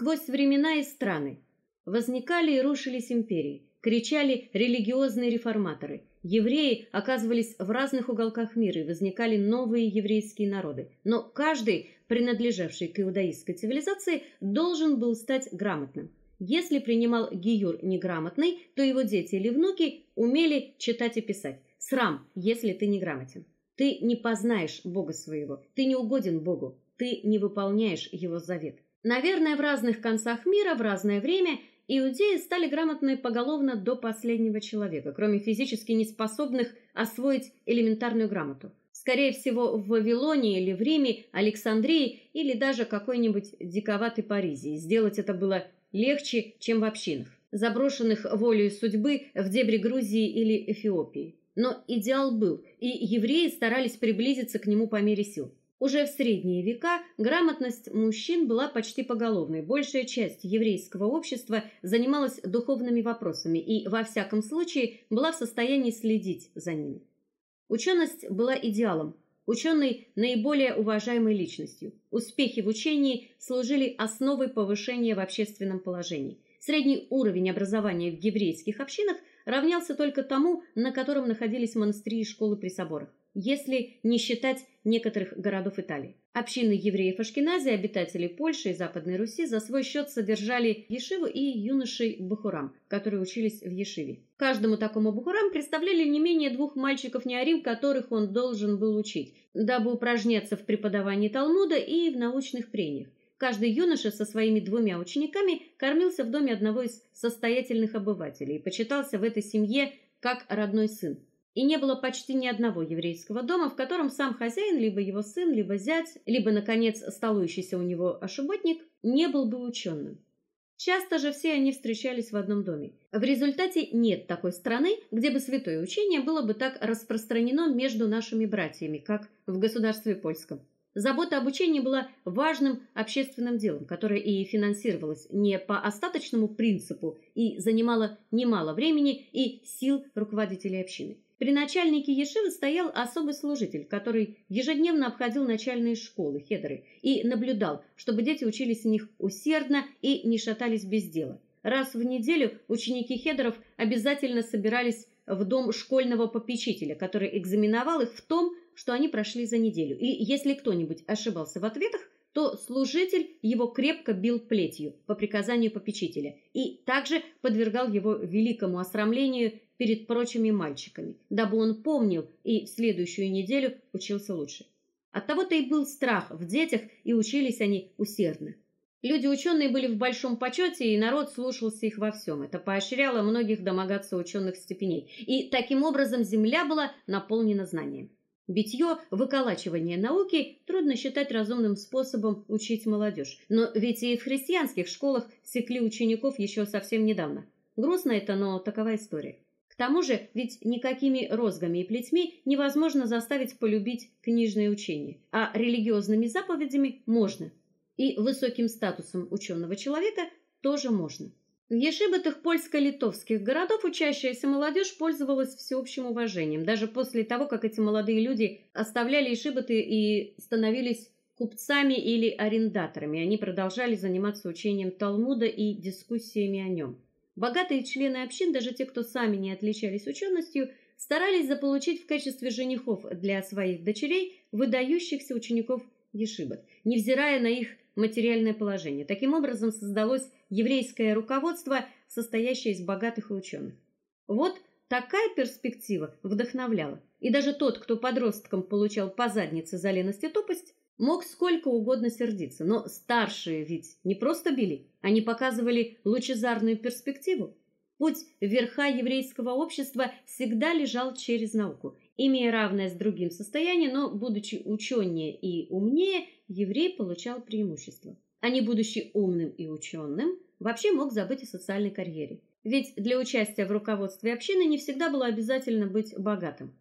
Сквозь времена и страны возникали и рушились империи, кричали религиозные реформаторы. Евреи оказывались в разных уголках мира, и возникали новые еврейские народы. Но каждый, принадлежавший к иудаистской цивилизации, должен был стать грамотным. Если принимал гиюр неграмотный, то его дети или внуки умели читать и писать. Срам, если ты неграмотен. Ты не познаешь Бога своего, ты не угоден Богу, ты не выполняешь его завет. Наверное, в разных концах мира в разное время иудеи стали грамотны поголовно до последнего человека, кроме физически неспособных освоить элементарную грамоту. Скорее всего, в Вавилоне или в Риме, Александрии или даже какой-нибудь диковатой Паризе. Сделать это было легче, чем в общинах, заброшенных волею судьбы в дебри Грузии или Эфиопии. Но идеал был, и евреи старались приблизиться к нему по мере сил. Уже в средние века грамотность мужчин была почти поголовной. Большая часть еврейского общества занималась духовными вопросами и во всяком случае была в состоянии следить за ними. Ученость была идеалом, ученый наиболее уважаемой личностью. Успехи в учении служили основой повышения в общественном положении. Средний уровень образования в еврейских общинах равнялся только тому, на котором находились монастыри и школы при соборах если не считать некоторых городов Италии. Общины евреев Ашкеназии, обитатели Польши и Западной Руси за свой счет содержали ешиву и юношей бухурам, которые учились в ешиве. Каждому такому бухурам представляли не менее двух мальчиков-неарим, которых он должен был учить, дабы упражняться в преподавании Талмуда и в научных прениях. Каждый юноша со своими двумя учениками кормился в доме одного из состоятельных обывателей и почитался в этой семье как родной сын и не было почти ни одного еврейского дома, в котором сам хозяин, либо его сын, либо зять, либо наконец столующийся у него ошеботник не был бы ученым. Часто же все они встречались в одном доме. В результате нет такой страны, где бы святое учение было бы так распространено между нашими братьями, как в государстве польском. Забота об учении была важным общественным делом, которое и финансировалось не по остаточному принципу и занимало немало времени и сил руководителей общины. При начальнике ешивы стоял особый служитель, который ежедневно обходил начальные школы хедры и наблюдал, чтобы дети учились в них усердно и не шатались без дела. Раз в неделю ученики хедров обязательно собирались в дом школьного попечителя, который экзаменовал их в том, что они прошли за неделю. И если кто-нибудь ошибался в ответах, то служитель его крепко бил плетью по приказанию попечителя и также подвергал его великому осрамлению перед прочими мальчиками, дабы он помнил и в следующую неделю учился лучше. Оттого-то и был страх в детях, и учились они усердно. Люди ученые были в большом почете, и народ слушался их во всем. Это поощряло многих домогаться ученых степеней, и таким образом земля была наполнена знанием. Битье, выколачивание науки трудно считать разумным способом учить молодежь. Но ведь и в христианских школах секли учеников еще совсем недавно. Грустно это, но такова история тому же, ведь никакими розгами и плетьми невозможно заставить полюбить книжное учение, а религиозными заповедями можно. И высоким статусом ученого человека тоже можно. В ешибатах польско-литовских городов учащаяся молодежь пользовалась всеобщим уважением, даже после того, как эти молодые люди оставляли ешибаты и становились купцами или арендаторами. Они продолжали заниматься учением Талмуда и дискуссиями о нем. Богатые члены общин, даже те, кто сами не отличались ученостью, старались заполучить в качестве женихов для своих дочерей выдающихся учеников ешибот, невзирая на их материальное положение. Таким образом создалось еврейское руководство, состоящее из богатых и ученых. Вот такая перспектива вдохновляла. И даже тот, кто подростком получал по заднице за леность и тупость, Мог сколько угодно сердиться, но старшие ведь не просто били, они показывали лучезарную перспективу. Путь верха еврейского общества всегда лежал через науку. Имея равное с другим состояние, но будучи учёнее и умнее, еврей получал преимущество. А не будучи умным и ученым, вообще мог забыть о социальной карьере. Ведь для участия в руководстве общины не всегда было обязательно быть богатым.